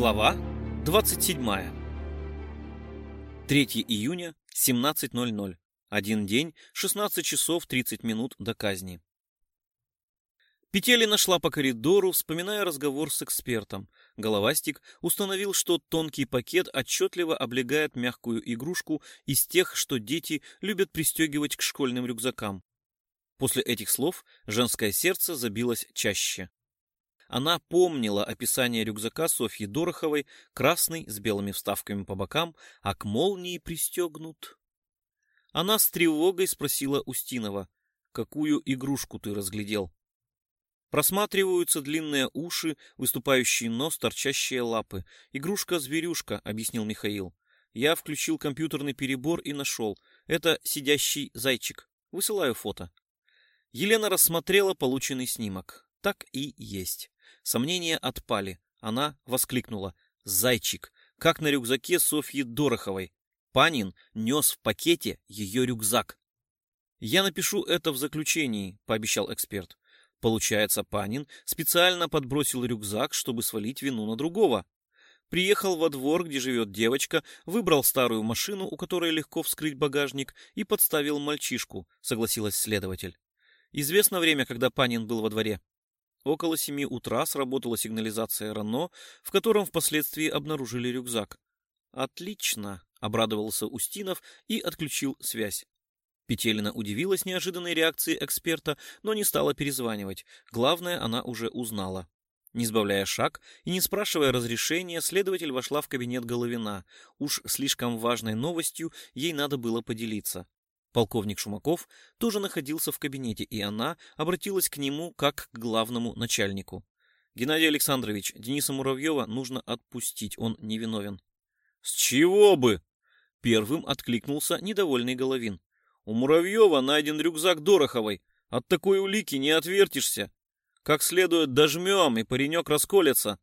Глава 27. 3 июня, 17.00. Один день, 16 часов 30 минут до казни. Петелина шла по коридору, вспоминая разговор с экспертом. Головастик установил, что тонкий пакет отчетливо облегает мягкую игрушку из тех, что дети любят пристегивать к школьным рюкзакам. После этих слов женское сердце забилось чаще. Она помнила описание рюкзака Софьи Дороховой, красный, с белыми вставками по бокам, а к молнии пристегнут. Она с тревогой спросила Устинова, какую игрушку ты разглядел? Просматриваются длинные уши, выступающий нос, торчащие лапы. Игрушка-зверюшка, объяснил Михаил. Я включил компьютерный перебор и нашел. Это сидящий зайчик. Высылаю фото. Елена рассмотрела полученный снимок. Так и есть. Сомнения отпали. Она воскликнула. Зайчик, как на рюкзаке Софьи Дороховой. Панин нес в пакете ее рюкзак. «Я напишу это в заключении», — пообещал эксперт. Получается, Панин специально подбросил рюкзак, чтобы свалить вину на другого. Приехал во двор, где живет девочка, выбрал старую машину, у которой легко вскрыть багажник, и подставил мальчишку, согласилась следователь. Известно время, когда Панин был во дворе. Около семи утра сработала сигнализация Рено, в котором впоследствии обнаружили рюкзак. «Отлично!» — обрадовался Устинов и отключил связь. Петелина удивилась неожиданной реакции эксперта, но не стала перезванивать. Главное, она уже узнала. Не сбавляя шаг и не спрашивая разрешения, следователь вошла в кабинет Головина. Уж слишком важной новостью ей надо было поделиться. Полковник Шумаков тоже находился в кабинете, и она обратилась к нему как к главному начальнику. «Геннадий Александрович, Дениса Муравьева нужно отпустить, он невиновен». «С чего бы?» Первым откликнулся недовольный Головин. У Муравьева найден рюкзак Дороховой. От такой улики не отвертишься. Как следует дожмем, и паренек расколется.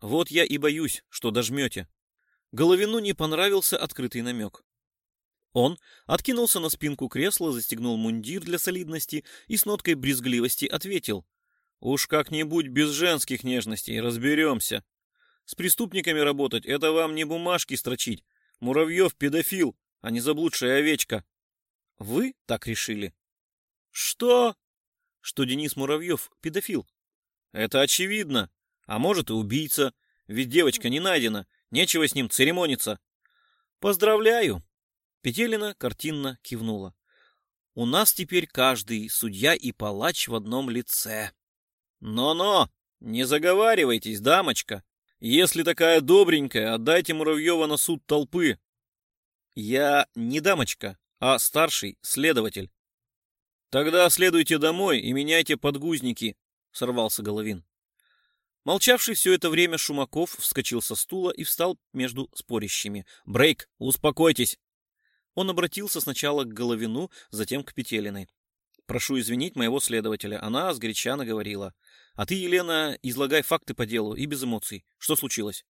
Вот я и боюсь, что дожмете. Головину не понравился открытый намек. Он откинулся на спинку кресла, застегнул мундир для солидности и с ноткой брезгливости ответил. «Уж как-нибудь без женских нежностей разберемся. С преступниками работать — это вам не бумажки строчить. Муравьев — педофил, а не заблудшая овечка. Вы так решили? Что? Что Денис Муравьев педофил. Это очевидно. А может и убийца. Ведь девочка не найдена. Нечего с ним церемониться. Поздравляю. Петелина картинно кивнула. У нас теперь каждый судья и палач в одном лице. Но-но, не заговаривайтесь, дамочка. Если такая добренькая, отдайте Муравьева на суд толпы. Я не дамочка, а старший — следователь. «Тогда следуйте домой и меняйте подгузники», — сорвался Головин. Молчавший все это время Шумаков вскочил со стула и встал между спорящими. «Брейк, успокойтесь!» Он обратился сначала к Головину, затем к Петелиной. «Прошу извинить моего следователя, она сгоряча наговорила. А ты, Елена, излагай факты по делу и без эмоций. Что случилось?»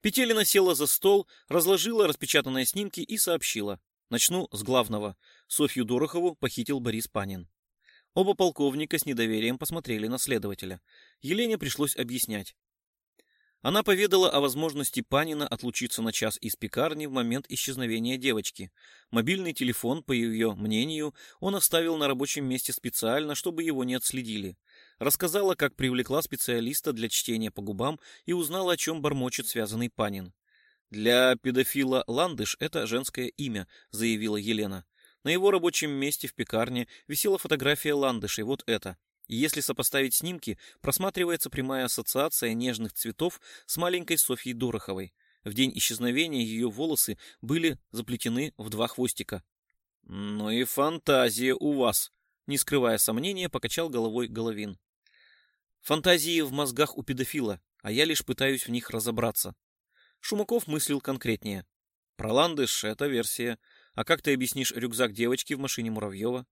Петелина села за стол, разложила распечатанные снимки и сообщила. Начну с главного. Софью Дорохову похитил Борис Панин. Оба полковника с недоверием посмотрели на следователя. Елене пришлось объяснять. Она поведала о возможности Панина отлучиться на час из пекарни в момент исчезновения девочки. Мобильный телефон, по ее мнению, он оставил на рабочем месте специально, чтобы его не отследили. Рассказала, как привлекла специалиста для чтения по губам и узнала, о чем бормочет связанный Панин. «Для педофила Ландыш это женское имя», — заявила Елена. На его рабочем месте в пекарне висела фотография Ландышей, вот это. Если сопоставить снимки, просматривается прямая ассоциация нежных цветов с маленькой Софьей Дороховой. В день исчезновения ее волосы были заплетены в два хвостика. «Ну и фантазия у вас», — не скрывая сомнения, покачал головой Головин. «Фантазии в мозгах у педофила, а я лишь пытаюсь в них разобраться», Шумаков мыслил конкретнее. Про ландыш — это версия. А как ты объяснишь рюкзак девочки в машине Муравьева?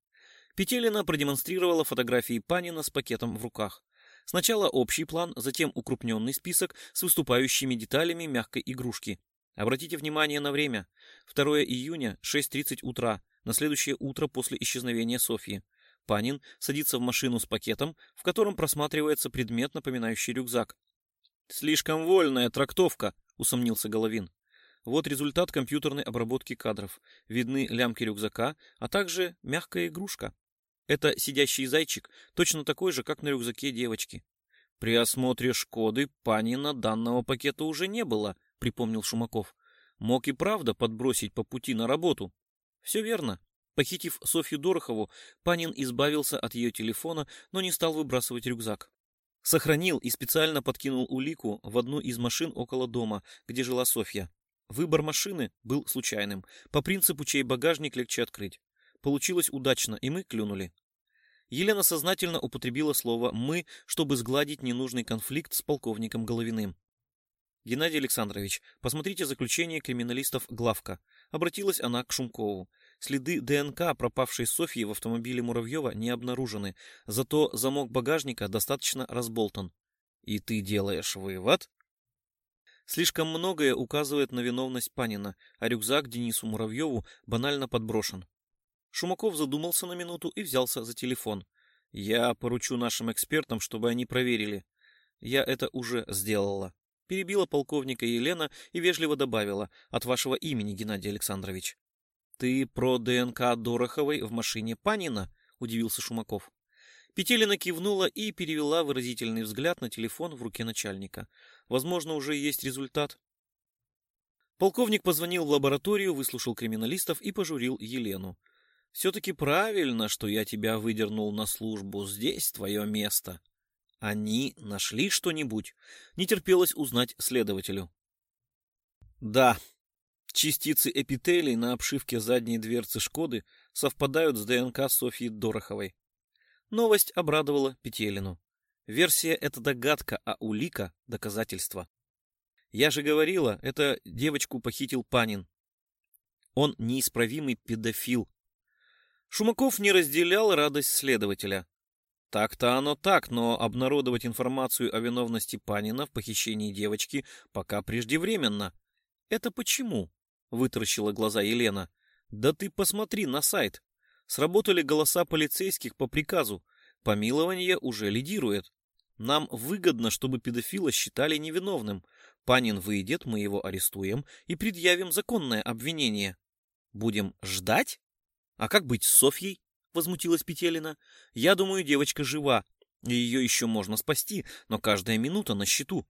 Петелина продемонстрировала фотографии Панина с пакетом в руках. Сначала общий план, затем укрупненный список с выступающими деталями мягкой игрушки. Обратите внимание на время. 2 июня, 6.30 утра, на следующее утро после исчезновения Софьи. Панин садится в машину с пакетом, в котором просматривается предмет, напоминающий рюкзак. Слишком вольная трактовка, усомнился Головин. Вот результат компьютерной обработки кадров. Видны лямки рюкзака, а также мягкая игрушка. Это сидящий зайчик, точно такой же, как на рюкзаке девочки. При осмотре Шкоды Панина данного пакета уже не было, припомнил Шумаков. Мог и правда подбросить по пути на работу. Все верно. Похитив Софью Дорохову, Панин избавился от ее телефона, но не стал выбрасывать рюкзак. Сохранил и специально подкинул улику в одну из машин около дома, где жила Софья. Выбор машины был случайным, по принципу, чей багажник легче открыть. Получилось удачно, и мы клюнули. Елена сознательно употребила слово «мы», чтобы сгладить ненужный конфликт с полковником Головиным. «Геннадий Александрович, посмотрите заключение криминалистов Главка». Обратилась она к Шумкову. Следы ДНК пропавшей Софьи в автомобиле Муравьева не обнаружены, зато замок багажника достаточно разболтан. «И ты делаешь вывод?» Слишком многое указывает на виновность Панина, а рюкзак Денису Муравьеву банально подброшен. Шумаков задумался на минуту и взялся за телефон. «Я поручу нашим экспертам, чтобы они проверили. Я это уже сделала». Перебила полковника Елена и вежливо добавила «От вашего имени, Геннадий Александрович». «Ты про ДНК Дороховой в машине Панина?» — удивился Шумаков. Петелина кивнула и перевела выразительный взгляд на телефон в руке начальника. Возможно, уже есть результат. Полковник позвонил в лабораторию, выслушал криминалистов и пожурил Елену. Все-таки правильно, что я тебя выдернул на службу. Здесь твое место. Они нашли что-нибудь? Не терпелось узнать следователю. Да, частицы эпителий на обшивке задней дверцы Шкоды совпадают с ДНК Софьи Дороховой. Новость обрадовала Петелину. Версия — это догадка, а улика — доказательство. Я же говорила, это девочку похитил Панин. Он неисправимый педофил, Шумаков не разделял радость следователя. Так-то оно так, но обнародовать информацию о виновности Панина в похищении девочки пока преждевременно. Это почему? Вытаращила глаза Елена. Да ты посмотри на сайт. Сработали голоса полицейских по приказу. Помилование уже лидирует. Нам выгодно, чтобы педофила считали невиновным. Панин выйдет, мы его арестуем и предъявим законное обвинение. Будем ждать? «А как быть с Софьей?» — возмутилась Петелина. «Я думаю, девочка жива, и ее еще можно спасти, но каждая минута на счету».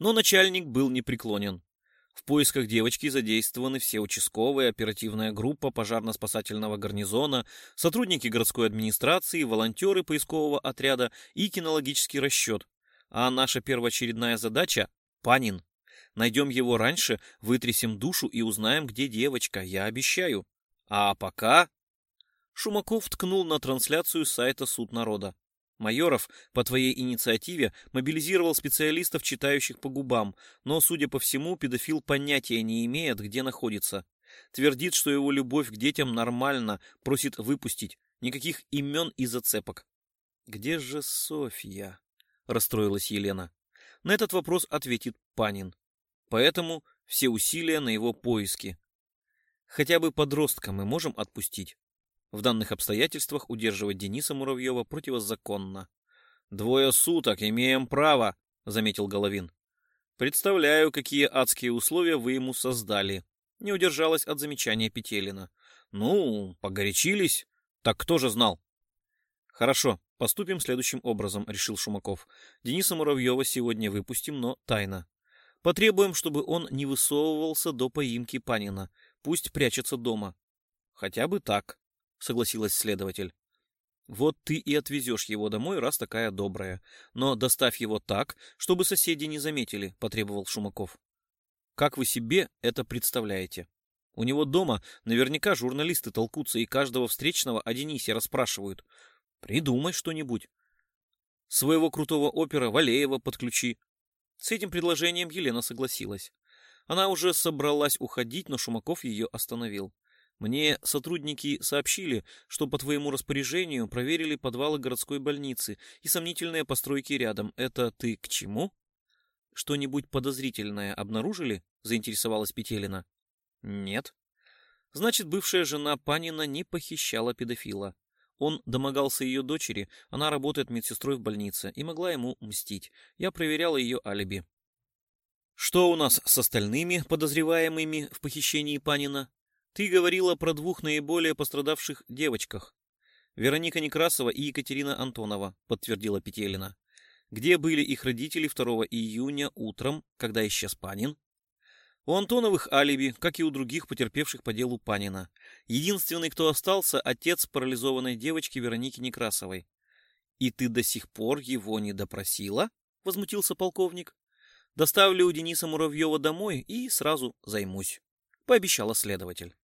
Но начальник был непреклонен. В поисках девочки задействованы все участковые, оперативная группа пожарно-спасательного гарнизона, сотрудники городской администрации, волонтеры поискового отряда и кинологический расчет. А наша первоочередная задача — Панин. Найдем его раньше, вытрясем душу и узнаем, где девочка, я обещаю. А пока... Шумаков ткнул на трансляцию сайта «Суд народа». Майоров, по твоей инициативе, мобилизировал специалистов, читающих по губам, но, судя по всему, педофил понятия не имеет, где находится. Твердит, что его любовь к детям нормально, просит выпустить. Никаких имен и зацепок. «Где же Софья?» — расстроилась Елена. На этот вопрос ответит Панин. Поэтому все усилия на его поиски. Хотя бы подростка мы можем отпустить. В данных обстоятельствах удерживать Дениса Муравьева противозаконно. «Двое суток имеем право», — заметил Головин. «Представляю, какие адские условия вы ему создали», — не удержалась от замечания Петелина. «Ну, погорячились. Так кто же знал?» «Хорошо, поступим следующим образом», — решил Шумаков. «Дениса Муравьева сегодня выпустим, но тайно. Потребуем, чтобы он не высовывался до поимки Панина. Пусть прячется дома. Хотя бы так, согласилась следователь. Вот ты и отвезешь его домой, раз такая добрая. Но доставь его так, чтобы соседи не заметили, потребовал Шумаков. Как вы себе это представляете? У него дома наверняка журналисты толкутся и каждого встречного о Денисе расспрашивают. Придумай что-нибудь. Своего крутого опера Валеева подключи. С этим предложением Елена согласилась. Она уже собралась уходить, но Шумаков ее остановил. Мне сотрудники сообщили, что по твоему распоряжению проверили подвалы городской больницы и сомнительные постройки рядом. Это ты к чему? Что-нибудь подозрительное обнаружили? Заинтересовалась Петелина. Нет. Значит, бывшая жена Панина не похищала педофила. Он домогался ее дочери, она работает медсестрой в больнице и могла ему мстить. Я проверяла ее алиби. Что у нас с остальными подозреваемыми в похищении Панина? Ты говорила про двух наиболее пострадавших девочках. Вероника Некрасова и Екатерина Антонова, подтвердила Петелина. Где были их родители 2 июня утром, когда исчез Панин? У Антоновых алиби, как и у других потерпевших по делу Панина. Единственный, кто остался, отец парализованной девочки Вероники Некрасовой. «И ты до сих пор его не допросила?» — возмутился полковник. Доставлю Дениса Муравьева домой и сразу займусь, пообещала следователь.